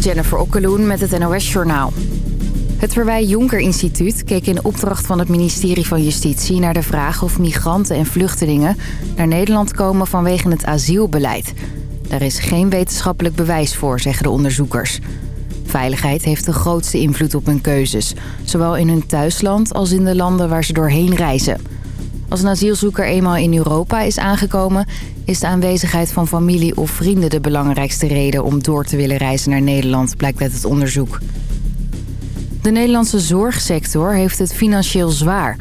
Jennifer Okkeloen met het NOS Journaal. Het Verwij Jonker Instituut keek in opdracht van het ministerie van Justitie... naar de vraag of migranten en vluchtelingen naar Nederland komen vanwege het asielbeleid. Daar is geen wetenschappelijk bewijs voor, zeggen de onderzoekers. Veiligheid heeft de grootste invloed op hun keuzes. Zowel in hun thuisland als in de landen waar ze doorheen reizen. Als een asielzoeker eenmaal in Europa is aangekomen... is de aanwezigheid van familie of vrienden de belangrijkste reden... om door te willen reizen naar Nederland, blijkt uit het onderzoek. De Nederlandse zorgsector heeft het financieel zwaar.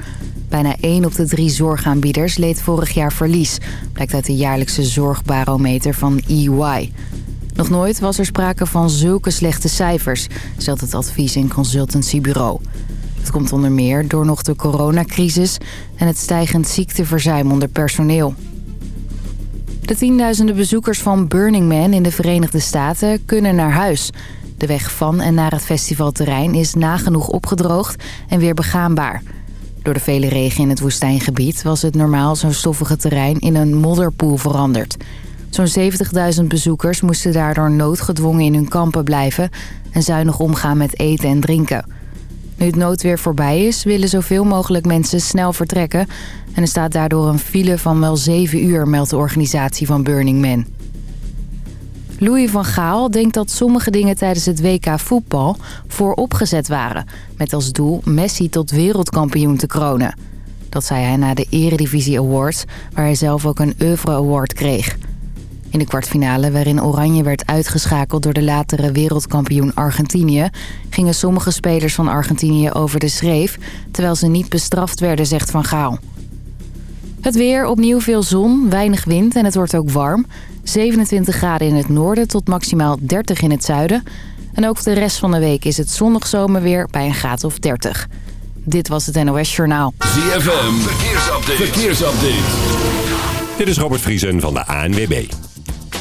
Bijna 1 op de drie zorgaanbieders leed vorig jaar verlies... blijkt uit de jaarlijkse zorgbarometer van EY... Nog nooit was er sprake van zulke slechte cijfers, stelt het advies- en consultancybureau. Het komt onder meer door nog de coronacrisis en het stijgend ziekteverzuim onder personeel. De tienduizenden bezoekers van Burning Man in de Verenigde Staten kunnen naar huis. De weg van en naar het festivalterrein is nagenoeg opgedroogd en weer begaanbaar. Door de vele regen in het woestijngebied was het normaal zo'n stoffige terrein in een modderpoel veranderd. Zo'n 70.000 bezoekers moesten daardoor noodgedwongen in hun kampen blijven... en zuinig omgaan met eten en drinken. Nu het noodweer voorbij is, willen zoveel mogelijk mensen snel vertrekken... en er staat daardoor een file van wel 7 uur, meldt de organisatie van Burning Man. Louis van Gaal denkt dat sommige dingen tijdens het WK voetbal vooropgezet waren... met als doel Messi tot wereldkampioen te kronen. Dat zei hij na de Eredivisie Awards, waar hij zelf ook een Oeuvre Award kreeg... In de kwartfinale, waarin Oranje werd uitgeschakeld door de latere wereldkampioen Argentinië... gingen sommige spelers van Argentinië over de schreef... terwijl ze niet bestraft werden, zegt Van Gaal. Het weer, opnieuw veel zon, weinig wind en het wordt ook warm. 27 graden in het noorden tot maximaal 30 in het zuiden. En ook de rest van de week is het zonnig zomerweer bij een graad of 30. Dit was het NOS Journaal. ZFM, verkeersupdate. verkeersupdate. Dit is Robert Vriesen van de ANWB.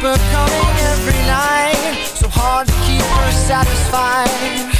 Her coming every night. So hard to keep her satisfied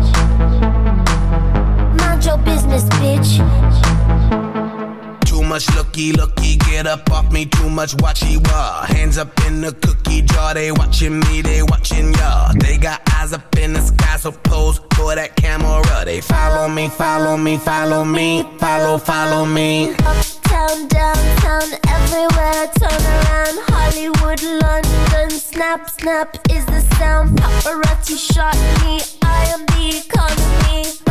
Much looky, looky, get up off me. Too much watchy wah. Hands up in the cookie jar. They watching me, they watching ya. They got eyes up in the sky, so pose for that camera. They follow me, follow me, follow me, follow, follow me. Uptown, downtown, everywhere. Turn around. Hollywood, London. Snap, snap is the sound. Paparazzi shot me. I am the economy.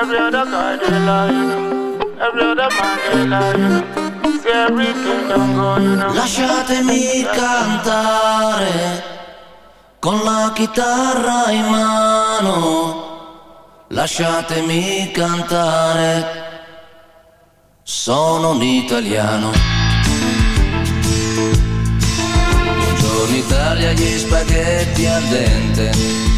Every other guy they lie you know, every other man they lie you know. See. Lasciatemi cantare con la chitarra in mano. Lasciatemi cantare. Sono un italiano. Buongiorno Italia, gli spaghetti al dente.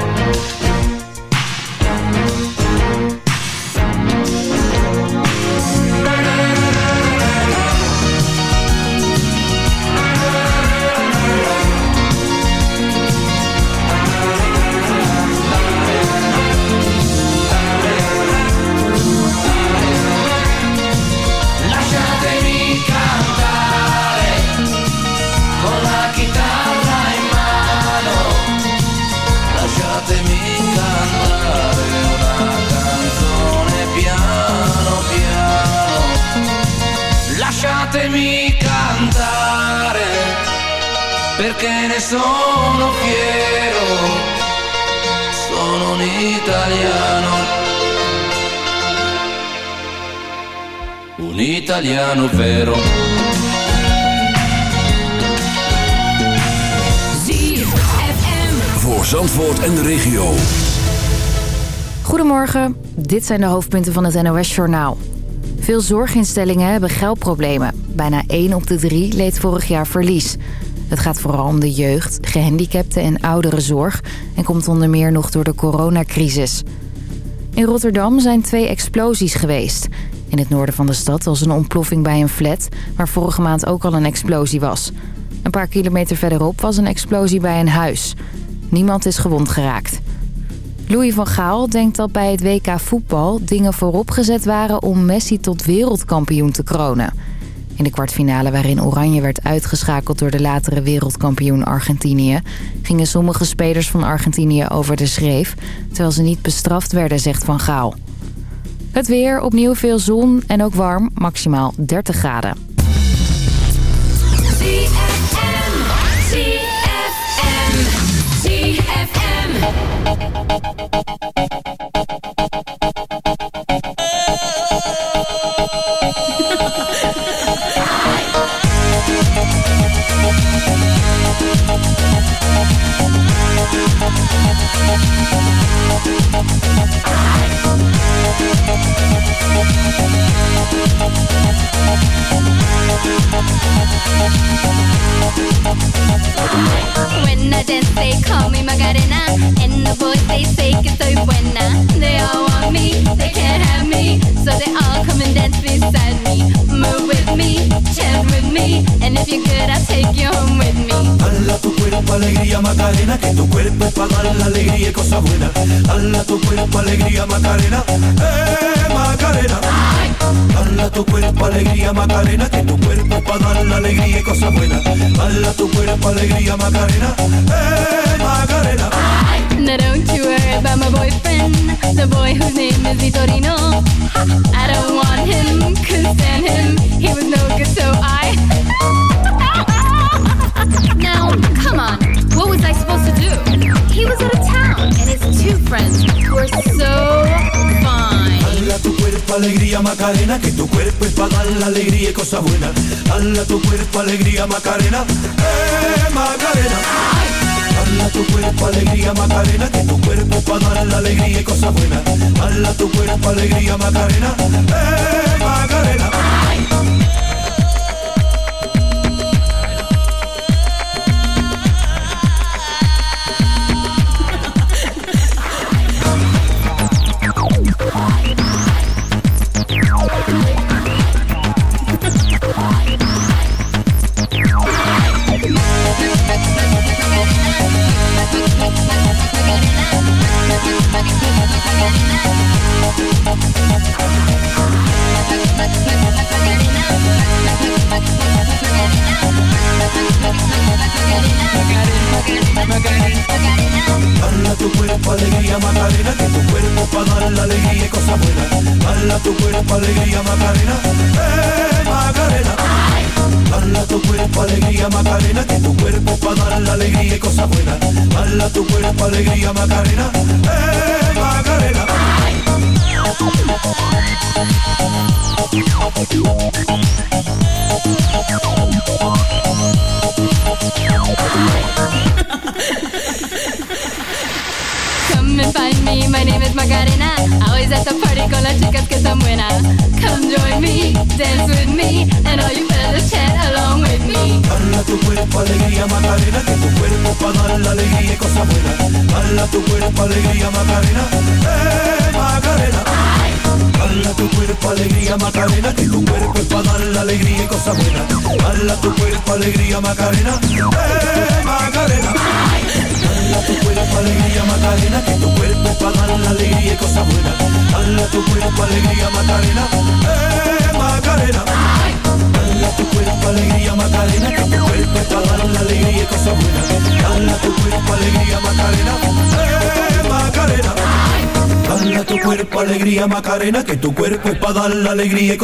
Dit zijn de hoofdpunten van het NOS-journaal. Veel zorginstellingen hebben geldproblemen. Bijna 1 op de 3 leed vorig jaar verlies. Het gaat vooral om de jeugd, gehandicapten en ouderenzorg... en komt onder meer nog door de coronacrisis. In Rotterdam zijn twee explosies geweest. In het noorden van de stad was een ontploffing bij een flat... waar vorige maand ook al een explosie was. Een paar kilometer verderop was een explosie bij een huis. Niemand is gewond geraakt. Louis van Gaal denkt dat bij het WK voetbal dingen vooropgezet waren om Messi tot wereldkampioen te kronen. In de kwartfinale waarin Oranje werd uitgeschakeld door de latere wereldkampioen Argentinië... gingen sommige spelers van Argentinië over de schreef... terwijl ze niet bestraft werden, zegt Van Gaal. Het weer, opnieuw veel zon en ook warm, maximaal 30 graden.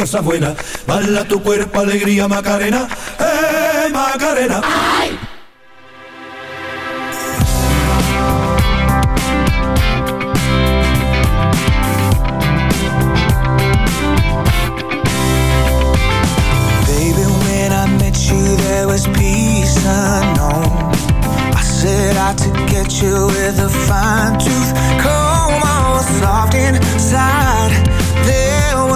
cosas buenas. Bala tu cuerpo, alegría, Macarena. ¡Eh, Macarena! ¡Ay! you with a fine tooth comb. Soft inside. There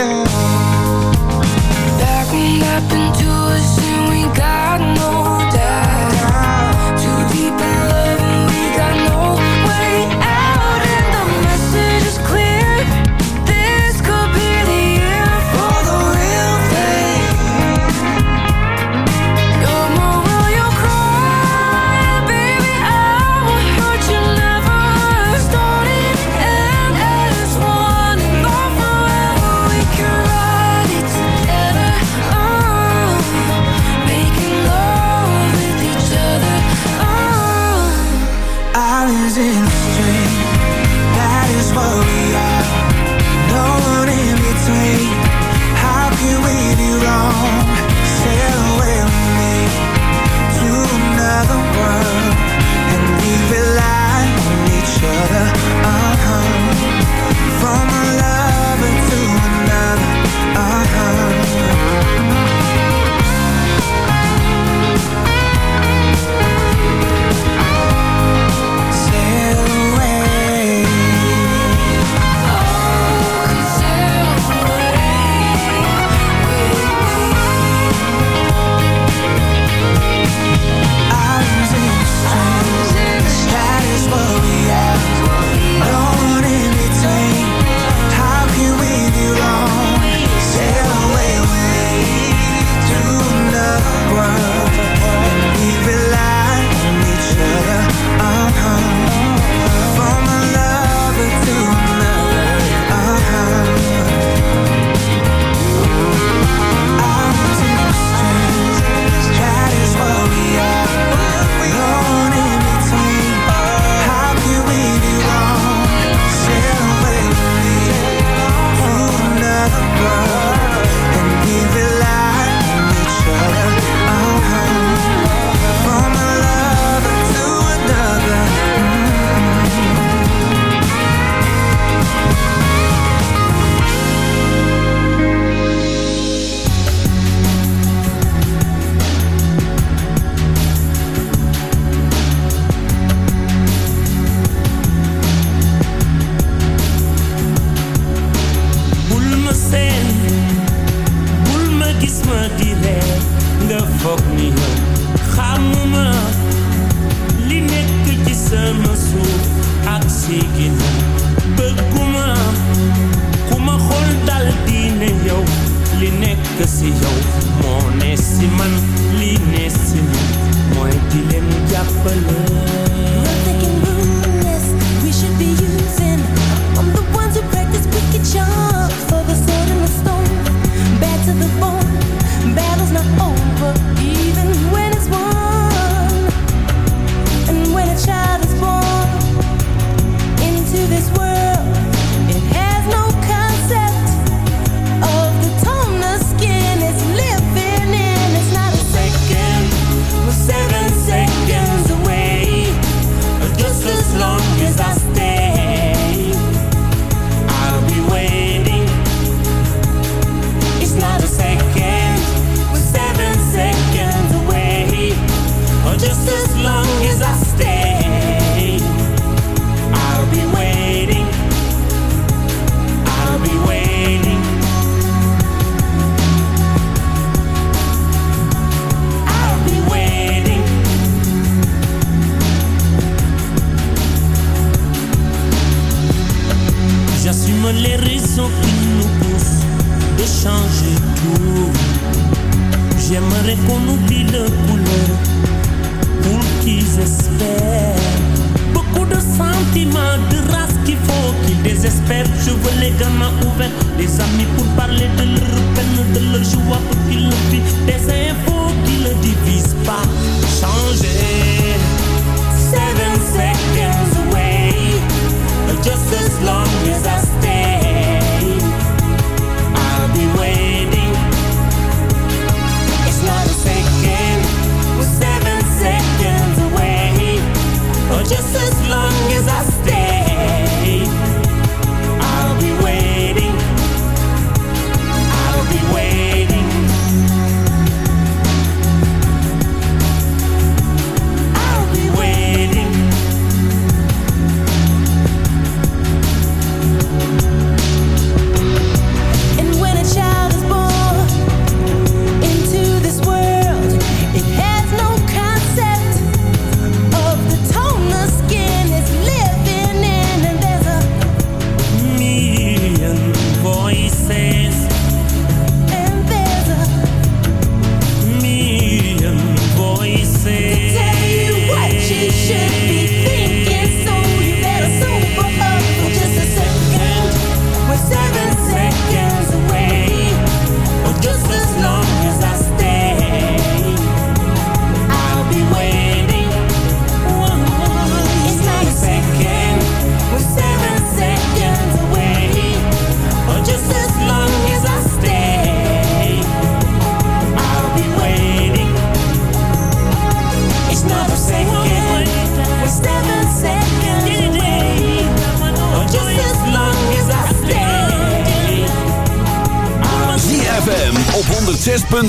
down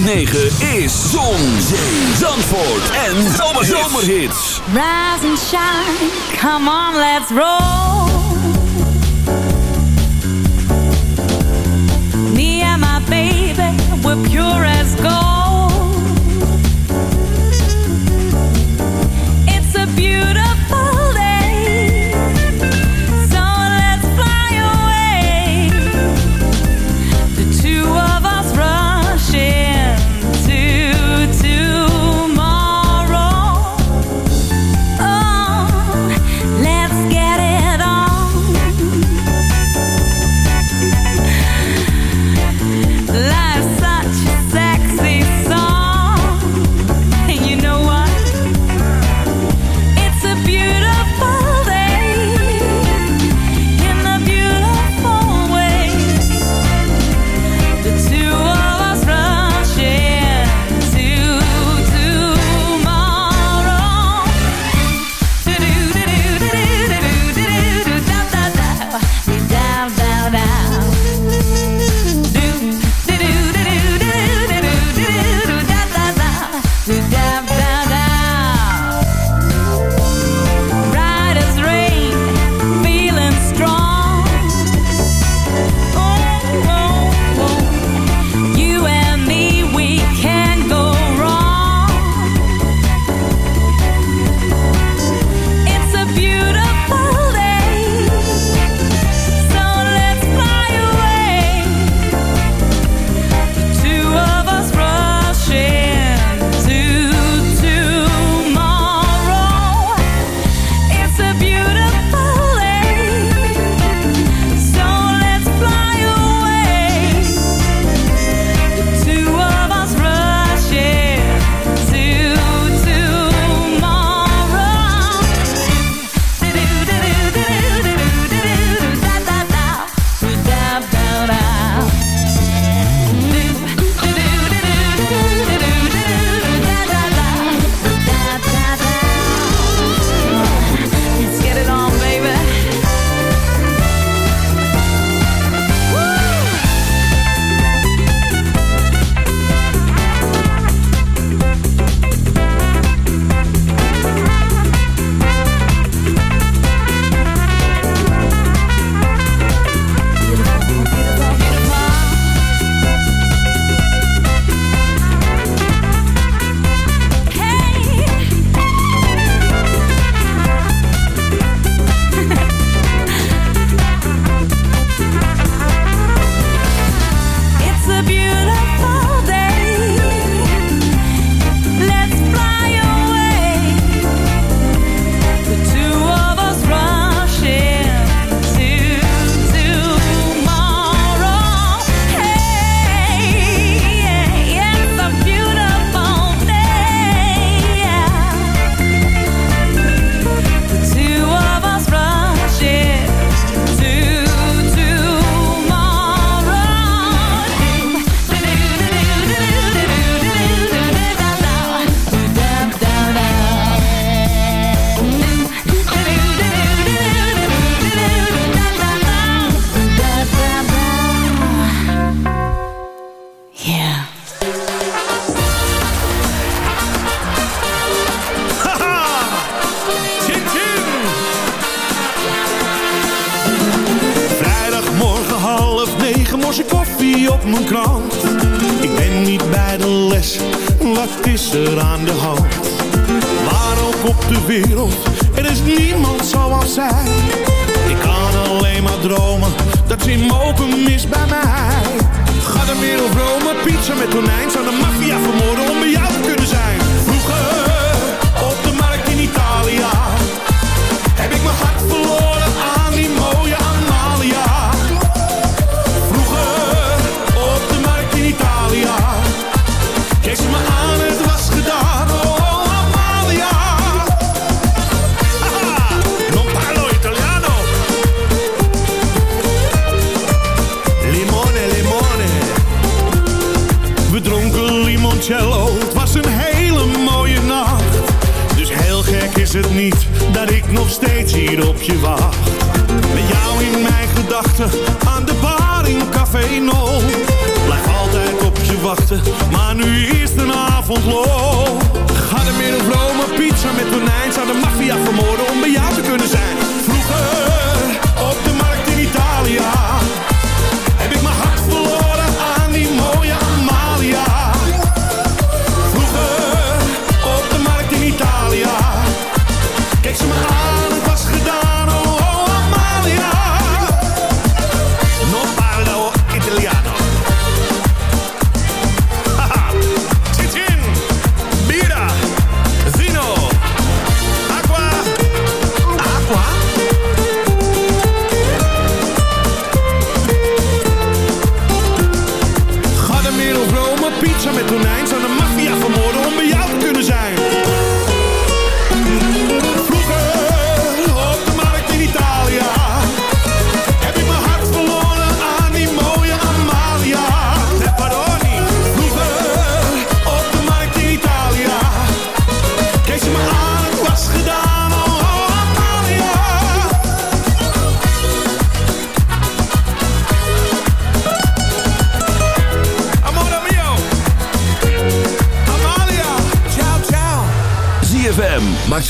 106.9 is Zon, Zandvoort en Zomerhits. Rise and shine, come on, let's roll. Me and my baby, we're pure as gold.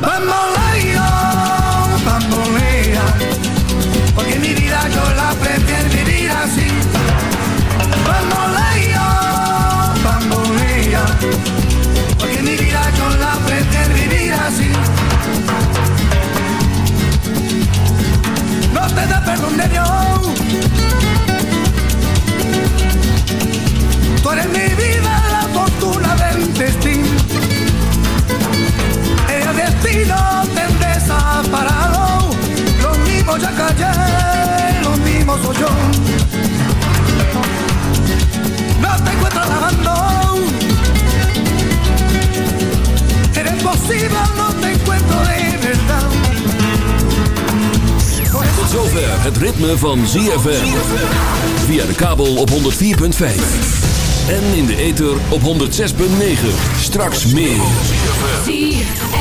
Vamos a porque mi vida yo la pretendo vivir así. Vamos a vamos a ella, porque mi vida yo la pretendo vivir así. No te da perdón de Dios. por en mi vida. Destino te han desamparado. Lo mismo ya callé, lo mismo soy yo. No te encuentro lavando. Eres posible, no te encuentro de verdad. Tot zover het ritme van ZFM. Via de kabel op 104.5. En in de ether op 106.9. Straks meer.